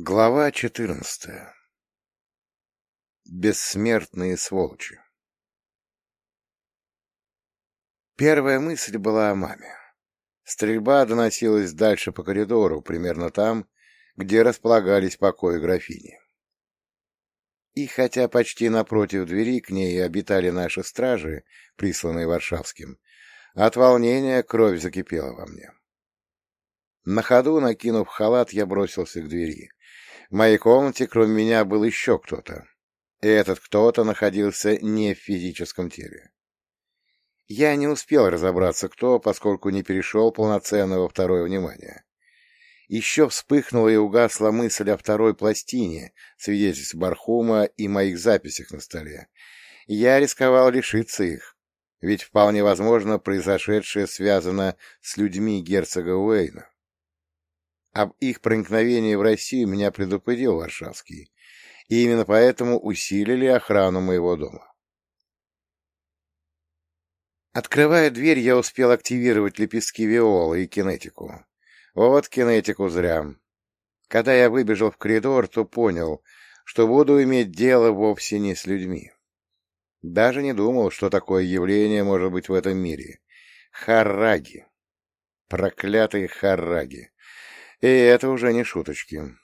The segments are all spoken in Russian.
Глава четырнадцатая. Бессмертные сволочи. Первая мысль была о маме. Стрельба доносилась дальше по коридору, примерно там, где располагались покои графини. И хотя почти напротив двери к ней обитали наши стражи, присланные Варшавским, от волнения кровь закипела во мне. На ходу, накинув халат, я бросился к двери. В моей комнате, кроме меня, был еще кто-то. И этот кто-то находился не в физическом теле. Я не успел разобраться, кто, поскольку не перешел полноценно во второе внимание. Еще вспыхнула и угасла мысль о второй пластине, свидетельств Бархума и моих записях на столе. Я рисковал лишиться их, ведь вполне возможно произошедшее связано с людьми герцога Уэйна. Об их проникновении в Россию меня предупредил Варшавский, и именно поэтому усилили охрану моего дома. Открывая дверь, я успел активировать лепестки виолы и кинетику. Вот кинетику зря. Когда я выбежал в коридор, то понял, что буду иметь дело вовсе не с людьми. Даже не думал, что такое явление может быть в этом мире. Хараги. Проклятые хараги. И это уже не шуточки.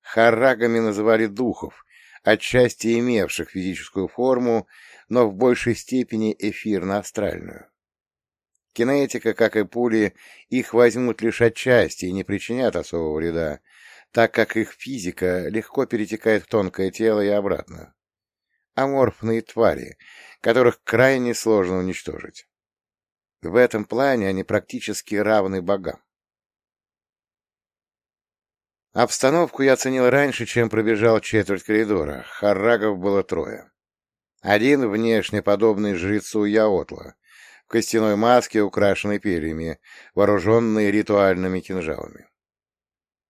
Харагами называли духов, отчасти имевших физическую форму, но в большей степени эфирно-астральную. Кинетика, как и пули, их возьмут лишь отчасти и не причинят особого вреда, так как их физика легко перетекает в тонкое тело и обратно. Аморфные твари, которых крайне сложно уничтожить. В этом плане они практически равны богам. Обстановку я оценил раньше, чем пробежал четверть коридора. Харрагов было трое. Один внешне подобный жрецу Яотла, в костяной маске, украшенной перьями, вооруженный ритуальными кинжалами.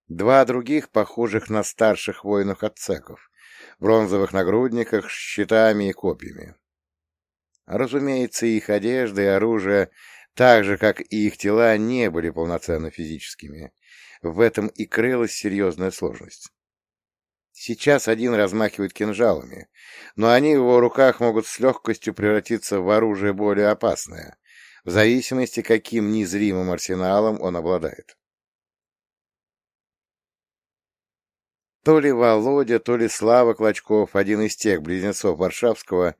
Два других, похожих на старших воинов-ацеков, в бронзовых нагрудниках щитами и копьями. Разумеется, их одежда и оружие, так же, как и их тела, не были полноценно физическими, в этом и крылась серьезная сложность. Сейчас один размахивает кинжалами, но они в его руках могут с легкостью превратиться в оружие более опасное, в зависимости, каким незримым арсеналом он обладает. То ли Володя, то ли Слава Клочков, один из тех близнецов Варшавского,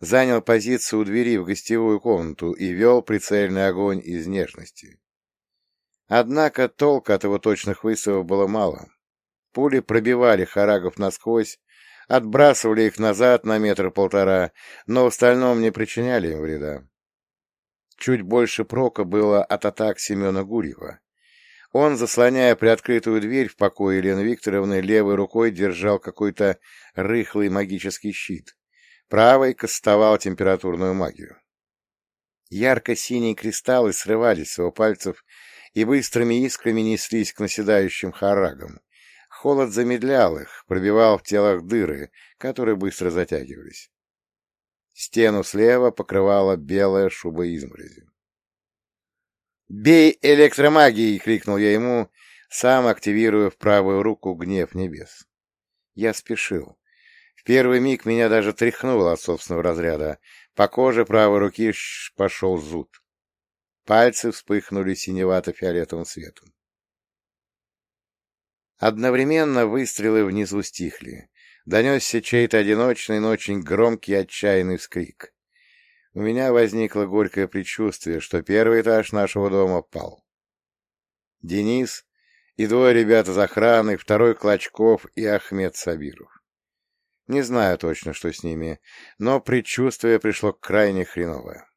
занял позицию у двери в гостевую комнату и вел прицельный огонь из нежности. Однако толка от его точных выстрелов было мало. Пули пробивали харагов насквозь, отбрасывали их назад на метр-полтора, но в остальном не причиняли им вреда. Чуть больше прока было от атак Семена Гурьева. Он, заслоняя приоткрытую дверь в покое Елены Викторовны, левой рукой держал какой-то рыхлый магический щит, правой кастовал температурную магию. Ярко-синие кристаллы срывались с его пальцев и быстрыми искрами неслись к наседающим харагам. Холод замедлял их, пробивал в телах дыры, которые быстро затягивались. Стену слева покрывала белая шуба изморози. «Бей электромагией!» — крикнул я ему, сам активируя в правую руку гнев небес. Я спешил. В первый миг меня даже тряхнуло от собственного разряда. По коже правой руки пошел зуд. Пальцы вспыхнули синевато-фиолетовым светом. Одновременно выстрелы внизу стихли. Донесся чей-то одиночный, но очень громкий отчаянный вскрик. У меня возникло горькое предчувствие, что первый этаж нашего дома пал. Денис и двое ребят из охраны, второй Клочков и Ахмед Сабиров. Не знаю точно, что с ними, но предчувствие пришло крайне хреновое.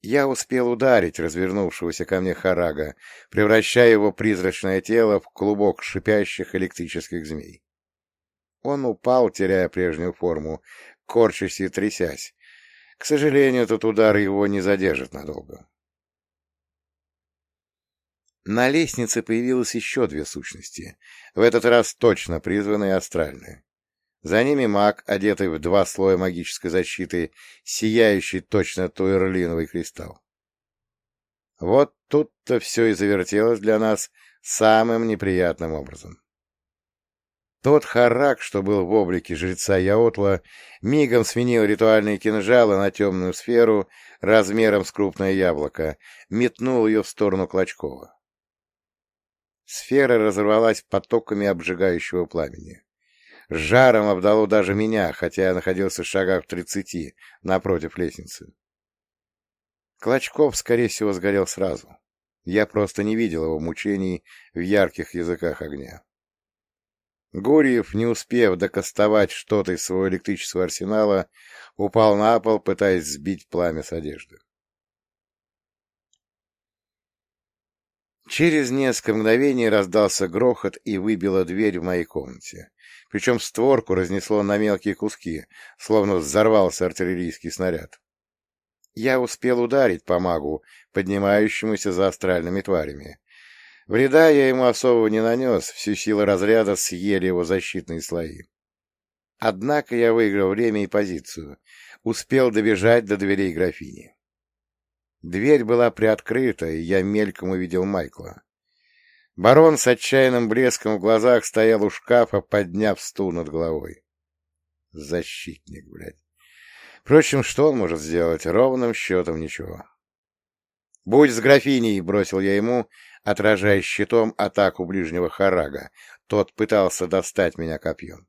Я успел ударить развернувшегося ко мне Харага, превращая его призрачное тело в клубок шипящих электрических змей. Он упал, теряя прежнюю форму, корчась и трясясь. К сожалению, этот удар его не задержит надолго. На лестнице появилось еще две сущности, в этот раз точно призванные астральные. За ними маг, одетый в два слоя магической защиты, сияющий точно туэрлиновый кристалл. Вот тут-то все и завертелось для нас самым неприятным образом. Тот харак, что был в облике жреца Яотла, мигом сменил ритуальные кинжалы на темную сферу размером с крупное яблоко, метнул ее в сторону Клочкова. Сфера разорвалась потоками обжигающего пламени. Жаром обдало даже меня, хотя я находился в шагах тридцати напротив лестницы. Клочков, скорее всего, сгорел сразу. Я просто не видел его мучений в ярких языках огня. Гурьев, не успев докастовать что-то из своего электрического арсенала, упал на пол, пытаясь сбить пламя с одежды. Через несколько мгновений раздался грохот и выбила дверь в моей комнате. Причем створку разнесло на мелкие куски, словно взорвался артиллерийский снаряд. Я успел ударить по магу, поднимающемуся за астральными тварями. Вреда я ему особого не нанес, всю силу разряда съели его защитные слои. Однако я выиграл время и позицию, успел добежать до дверей графини. Дверь была приоткрыта, и я мельком увидел Майкла. Барон с отчаянным блеском в глазах стоял у шкафа, подняв стул над головой. Защитник, блядь. Впрочем, что он может сделать? Ровным счетом ничего. «Будь с графиней!» — бросил я ему, отражая щитом атаку ближнего харага. Тот пытался достать меня копьем.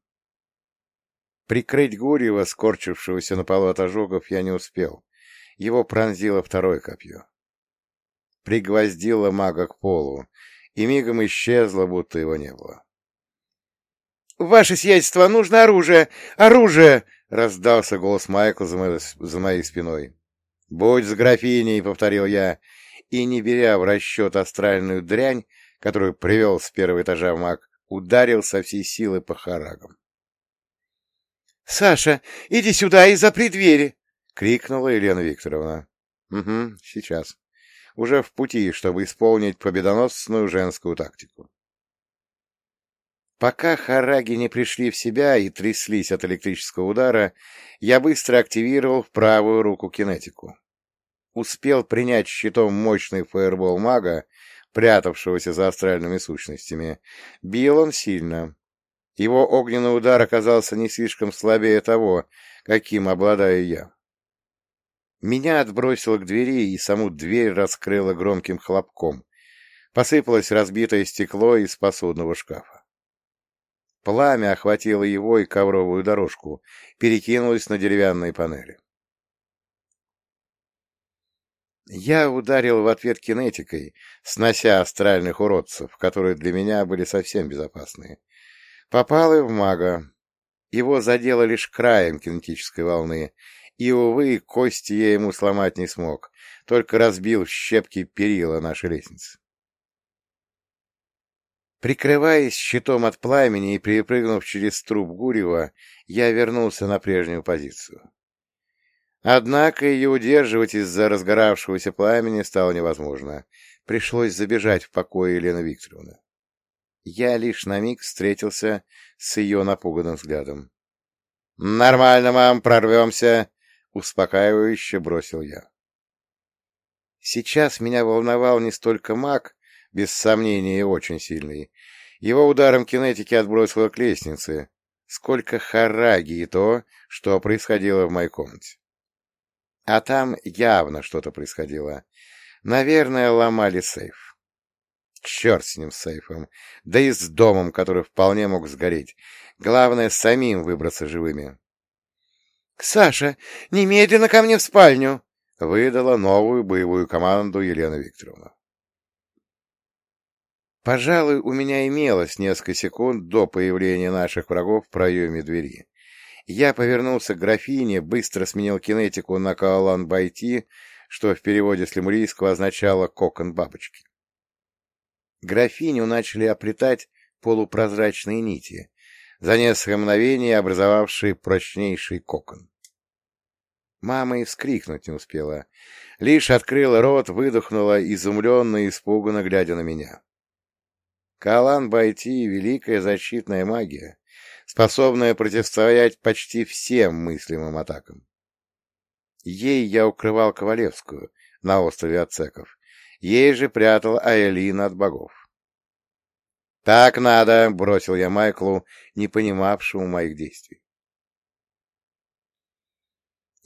Прикрыть Гурьева, скорчившегося на полу от ожогов, я не успел. Его пронзило второе копье. Пригвоздило мага к полу, и мигом исчезло, будто его не было. — Ваше сиятельство, нужно оружие! Оружие! — раздался голос Майкла за моей, за моей спиной. — Будь с графиней, — повторил я, и, не беря в расчет астральную дрянь, которую привел с первого этажа маг, ударил со всей силы по харагам. — Саша, иди сюда и запри двери! — крикнула Елена Викторовна. — Угу, сейчас. Уже в пути, чтобы исполнить победоносную женскую тактику. Пока хараги не пришли в себя и тряслись от электрического удара, я быстро активировал правую руку кинетику успел принять щитом мощный фаербол мага, прятавшегося за астральными сущностями, бил он сильно. Его огненный удар оказался не слишком слабее того, каким обладаю я. Меня отбросило к двери, и саму дверь раскрыла громким хлопком. Посыпалось разбитое стекло из посудного шкафа. Пламя охватило его и ковровую дорожку, перекинулось на деревянные панели. Я ударил в ответ кинетикой, снося астральных уродцев, которые для меня были совсем безопасные. Попал и в мага. Его задело лишь краем кинетической волны, и, увы, кости я ему сломать не смог, только разбил щепки перила нашей лестницы. Прикрываясь щитом от пламени и перепрыгнув через труп Гурева, я вернулся на прежнюю позицию. Однако ее удерживать из-за разгоравшегося пламени стало невозможно. Пришлось забежать в покое Елены Викторовны. Я лишь на миг встретился с ее напуганным взглядом. — Нормально, мам, прорвемся! — успокаивающе бросил я. Сейчас меня волновал не столько маг, без сомнения очень сильный. Его ударом кинетики отбросило к лестнице, сколько хараги и то, что происходило в моей комнате. А там явно что-то происходило. Наверное, ломали сейф. Черт с ним, сейфом. Да и с домом, который вполне мог сгореть. Главное, самим выбраться живыми. — Саша, немедленно ко мне в спальню! — выдала новую боевую команду Елена Викторовна. Пожалуй, у меня имелось несколько секунд до появления наших врагов в проеме двери. Я повернулся к графине, быстро сменил кинетику на Каолан Байти, что в переводе с лемурийского означало «кокон бабочки». Графиню начали оплетать полупрозрачные нити, за несколько мгновений образовавшие прочнейший кокон. Мама и вскрикнуть не успела. Лишь открыла рот, выдохнула, изумленно и испуганно глядя на меня. Калан Байти — великая защитная магия, способная противостоять почти всем мыслимым атакам. Ей я укрывал Ковалевскую на острове Ацеков, ей же прятал Аэлина от богов. Так надо, — бросил я Майклу, не понимавшему моих действий.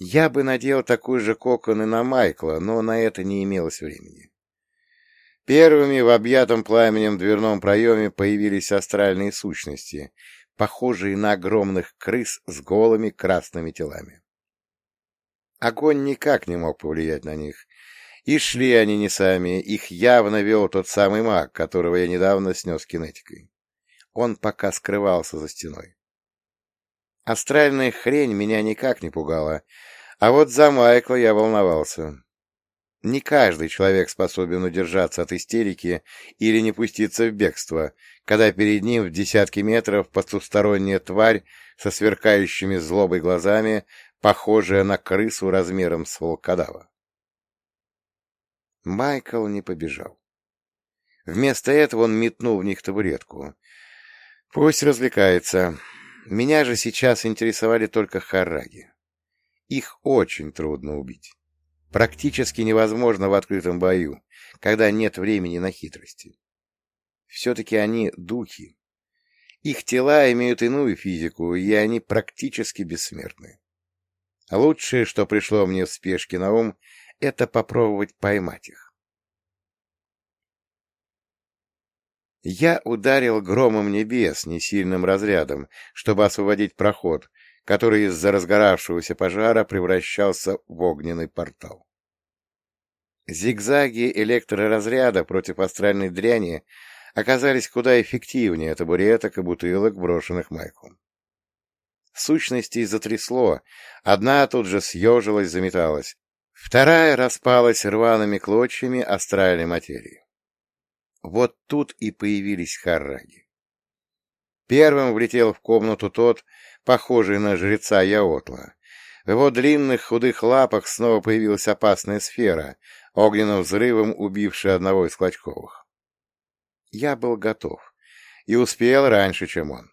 Я бы надел такой же кокон и на Майкла, но на это не имелось времени. Первыми в объятом пламенем дверном проеме появились астральные сущности, похожие на огромных крыс с голыми красными телами. Огонь никак не мог повлиять на них, и шли они не сами, их явно вел тот самый маг, которого я недавно снес кинетикой. Он пока скрывался за стеной. Астральная хрень меня никак не пугала, а вот за Майкла я волновался. Не каждый человек способен удержаться от истерики или не пуститься в бегство, когда перед ним в десятки метров потусторонняя тварь со сверкающими злобой глазами, похожая на крысу размером с волкодава. Майкл не побежал. Вместо этого он метнул в них табуретку. Пусть развлекается. Меня же сейчас интересовали только хараги. Их очень трудно убить. Практически невозможно в открытом бою, когда нет времени на хитрости. Все-таки они духи. Их тела имеют иную физику, и они практически бессмертны. Лучшее, что пришло мне в спешке на ум, это попробовать поймать их. Я ударил громом небес, несильным разрядом, чтобы освободить проход, который из-за разгоравшегося пожара превращался в огненный портал. Зигзаги электроразряда против астральной дряни оказались куда эффективнее табуреток и бутылок, брошенных Майклом. Сущностей затрясло, одна тут же съежилась, заметалась, вторая распалась рваными клочьями астральной материи. Вот тут и появились харраги. Первым влетел в комнату тот, похожий на жреца Яотла. В его длинных худых лапах снова появилась опасная сфера, огненным взрывом убившая одного из Клочковых. Я был готов и успел раньше, чем он.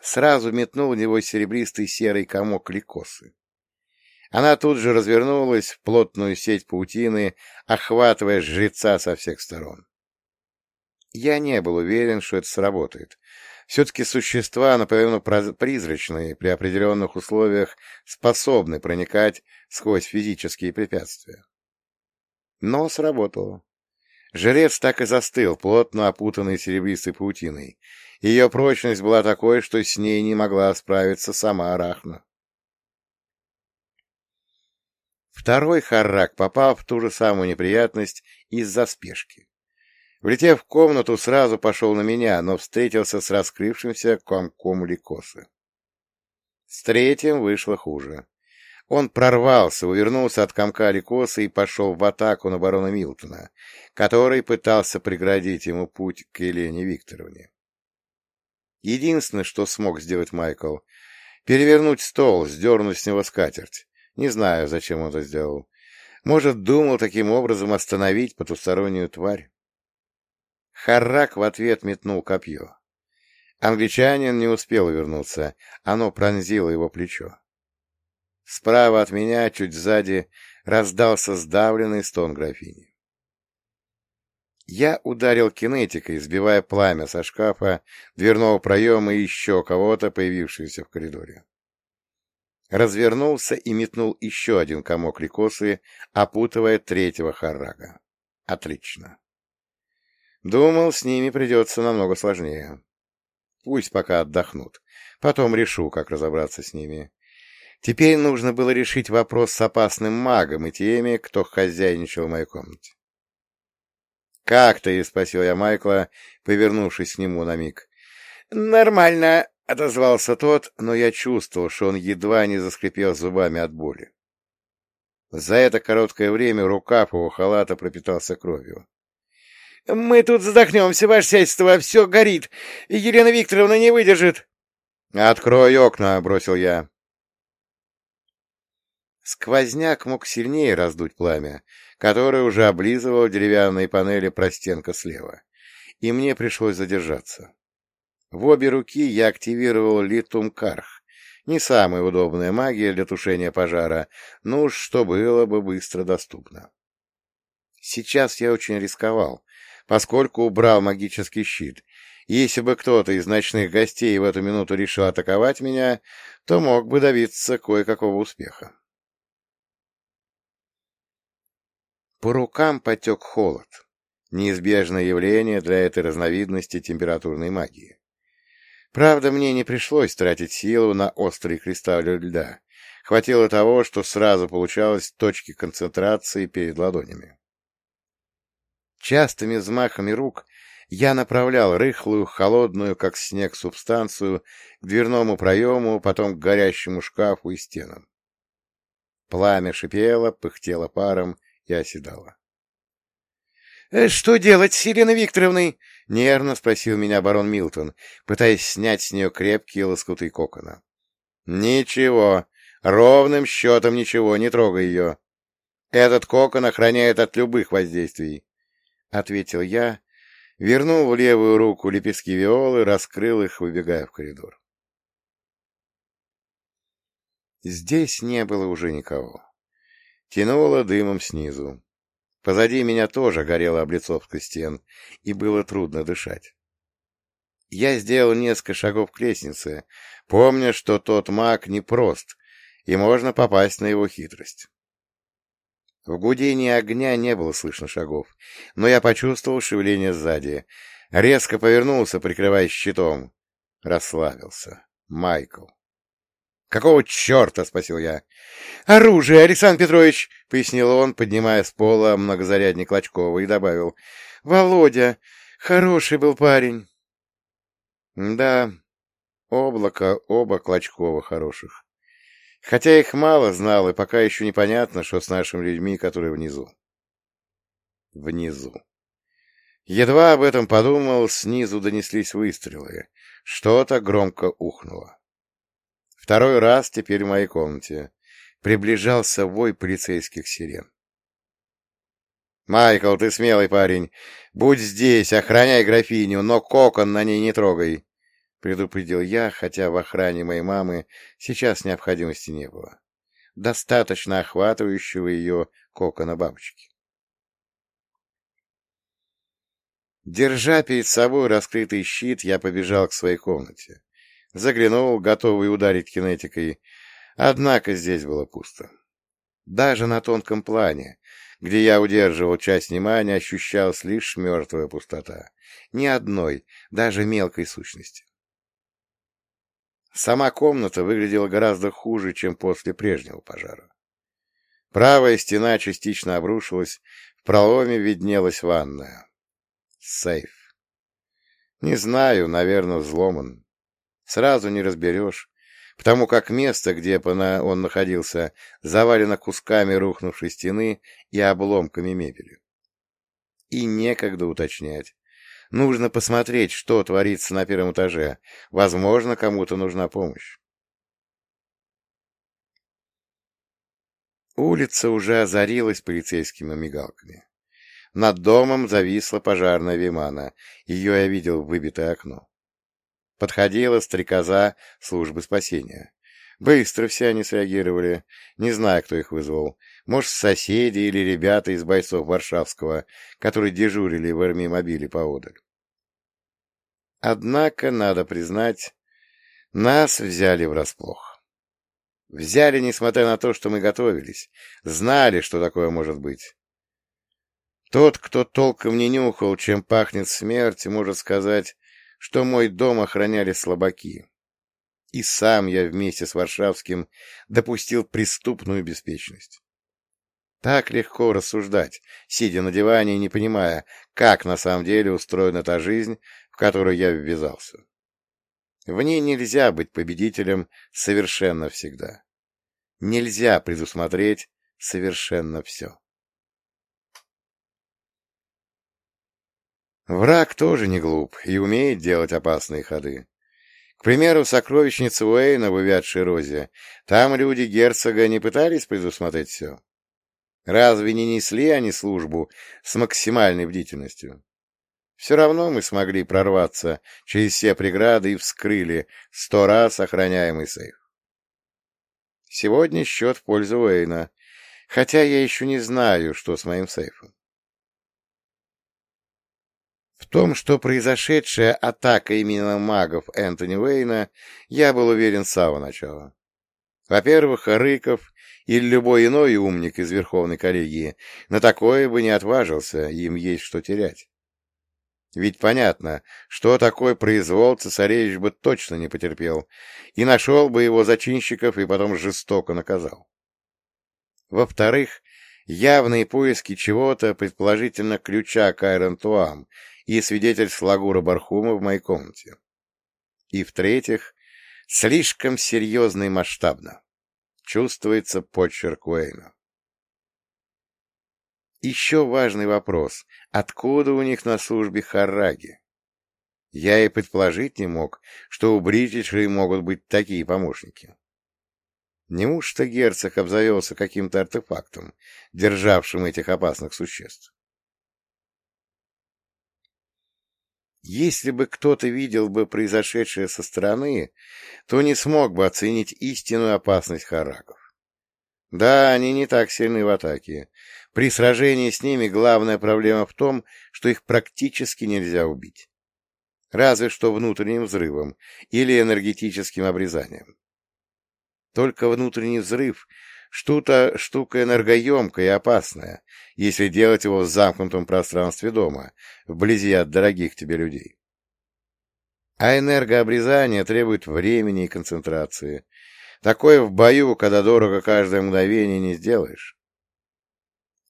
Сразу метнул в него серебристый серый комок ликосы. Она тут же развернулась в плотную сеть паутины, охватывая жреца со всех сторон. Я не был уверен, что это сработает. Все-таки существа, наполовину призрачные, при определенных условиях способны проникать сквозь физические препятствия. Но сработало. Жрец так и застыл, плотно опутанный серебристой паутиной. Ее прочность была такой, что с ней не могла справиться сама Арахна. Второй харрак попал в ту же самую неприятность из-за спешки. Влетев в комнату, сразу пошел на меня, но встретился с раскрывшимся комком ликосы. С третьим вышло хуже. Он прорвался, увернулся от комка ликосы и пошел в атаку на барона Милтона, который пытался преградить ему путь к Елене Викторовне. Единственное, что смог сделать Майкл — перевернуть стол, сдернуть с него скатерть. Не знаю, зачем он это сделал. Может, думал таким образом остановить потустороннюю тварь? Харрак в ответ метнул копье. Англичанин не успел вернуться, оно пронзило его плечо. Справа от меня, чуть сзади, раздался сдавленный стон графини. Я ударил кинетикой, сбивая пламя со шкафа, дверного проема и еще кого-то, появившегося в коридоре. Развернулся и метнул еще один комок ликосы, опутывая третьего харрага. Отлично. Думал, с ними придется намного сложнее. Пусть пока отдохнут. Потом решу, как разобраться с ними. Теперь нужно было решить вопрос с опасным магом и теми, кто хозяйничал в моей комнате. «Как ты?» — спросил я Майкла, повернувшись к нему на миг. «Нормально», — отозвался тот, но я чувствовал, что он едва не заскрипел зубами от боли. За это короткое время рукав его халата пропитался кровью. Мы тут задохнемся, ваше сядьство, все горит. Елена Викторовна не выдержит. — Открой окна, — бросил я. Сквозняк мог сильнее раздуть пламя, которое уже облизывало деревянные панели простенка слева, и мне пришлось задержаться. В обе руки я активировал литум-карх, не самая удобная магия для тушения пожара, но уж что было бы быстро доступно. Сейчас я очень рисковал, поскольку убрал магический щит. Если бы кто-то из ночных гостей в эту минуту решил атаковать меня, то мог бы добиться кое-какого успеха. По рукам потек холод. Неизбежное явление для этой разновидности температурной магии. Правда, мне не пришлось тратить силу на острые кристаллы льда. Хватило того, что сразу получалось точки концентрации перед ладонями. Частыми взмахами рук я направлял рыхлую, холодную, как снег, субстанцию к дверному проему, потом к горящему шкафу и стенам. Пламя шипело, пыхтело паром и оседало. «Э, — Что делать с Еленой нервно спросил меня барон Милтон, пытаясь снять с нее крепкие лоскуты кокона. — Ничего, Ровным счетом ничего, не трогай ее. Этот кокон охраняет от любых воздействий, — ответил я, вернул в левую руку лепестки виолы, раскрыл их, выбегая в коридор. Здесь не было уже никого. Тянуло дымом снизу. Позади меня тоже горела облицовка стен, и было трудно дышать. Я сделал несколько шагов к лестнице, помня, что тот маг непрост, и можно попасть на его хитрость. В гудении огня не было слышно шагов, но я почувствовал шевеление сзади. Резко повернулся, прикрываясь щитом. Расслабился. Майкл. «Какого черта?» — спросил я. «Оружие, Александр Петрович!» — пояснил он, поднимая с пола многозарядник Клочкова, и добавил. «Володя, хороший был парень». Да, облако оба Клочкова хороших. Хотя их мало знал, и пока еще непонятно, что с нашими людьми, которые внизу. Внизу. Едва об этом подумал, снизу донеслись выстрелы. Что-то громко ухнуло. Второй раз теперь в моей комнате. Приближался вой полицейских сирен. «Майкл, ты смелый парень. Будь здесь, охраняй графиню, но кокон на ней не трогай. — предупредил я, хотя в охране моей мамы сейчас необходимости не было. Достаточно охватывающего ее кокона бабочки. Держа перед собой раскрытый щит, я побежал к своей комнате. Заглянул, готовый ударить кинетикой, однако здесь было пусто. Даже на тонком плане, где я удерживал часть внимания, ощущалась лишь мертвая пустота. Ни одной, даже мелкой сущности. Сама комната выглядела гораздо хуже, чем после прежнего пожара. Правая стена частично обрушилась, в проломе виднелась ванная. Сейф. Не знаю, наверное, взломан. Сразу не разберешь, потому как место, где он находился, завалено кусками рухнувшей стены и обломками мебели. И некогда уточнять, Нужно посмотреть, что творится на первом этаже. Возможно, кому-то нужна помощь. Улица уже озарилась полицейскими мигалками. Над домом зависла пожарная вимана. Ее я видел в выбитое окно. Подходила стрекоза службы спасения. Быстро все они среагировали. Не знаю, кто их вызвал. Может, соседи или ребята из бойцов Варшавского, которые дежурили в армии-мобиле поодаль. Однако, надо признать, нас взяли врасплох. Взяли, несмотря на то, что мы готовились, знали, что такое может быть. Тот, кто толком не нюхал, чем пахнет смерть, может сказать, что мой дом охраняли слабаки. И сам я вместе с Варшавским допустил преступную беспечность. Так легко рассуждать, сидя на диване и не понимая, как на самом деле устроена та жизнь, в которую я ввязался. В ней нельзя быть победителем совершенно всегда. Нельзя предусмотреть совершенно все. Враг тоже не глуп и умеет делать опасные ходы. К примеру, сокровищница Уэйна в увядшей розе. Там люди герцога не пытались предусмотреть все. Разве не несли они службу с максимальной бдительностью? Все равно мы смогли прорваться через все преграды и вскрыли сто раз охраняемый сейф. Сегодня счет в пользу Уэйна, хотя я еще не знаю, что с моим сейфом. Том, что произошедшая атака именно магов Энтони Уэйна, я был уверен с самого начала. Во-первых, Рыков или любой иной умник из Верховной коллегии на такое бы не отважился, им есть что терять. Ведь понятно, что такой произвол цесаревич бы точно не потерпел, и нашел бы его зачинщиков и потом жестоко наказал. Во-вторых, явные поиски чего-то, предположительно ключа к Айрон и свидетельств Лагура Бархума в моей комнате. И в-третьих, слишком серьезно и масштабно. Чувствуется почерк Уэйна. Еще важный вопрос. Откуда у них на службе Хараги? Я и предположить не мог, что у бритишей могут быть такие помощники. Неужто герцог обзавелся каким-то артефактом, державшим этих опасных существ? Если бы кто-то видел бы произошедшее со стороны, то не смог бы оценить истинную опасность харагов. Да, они не так сильны в атаке. При сражении с ними главная проблема в том, что их практически нельзя убить. Разве что внутренним взрывом или энергетическим обрезанием. Только внутренний взрыв — штука, штука энергоемкая и опасная, если делать его в замкнутом пространстве дома, вблизи от дорогих тебе людей. А энергообрезание требует времени и концентрации, Такое в бою, когда дорого каждое мгновение, не сделаешь.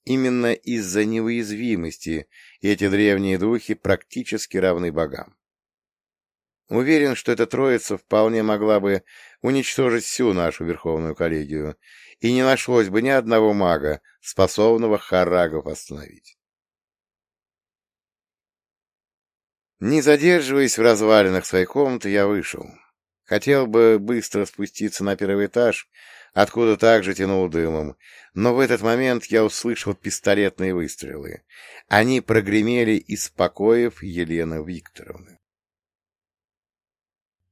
Именно из-за неуязвимости эти древние духи практически равны богам. Уверен, что эта троица вполне могла бы уничтожить всю нашу Верховную коллегию, и не нашлось бы ни одного мага, способного харагов остановить. Не задерживаясь в развалинах своей комнаты, я вышел. Хотел бы быстро спуститься на первый этаж, откуда также тянул дымом, но в этот момент я услышал пистолетные выстрелы. Они прогремели из покоев Елены Викторовны.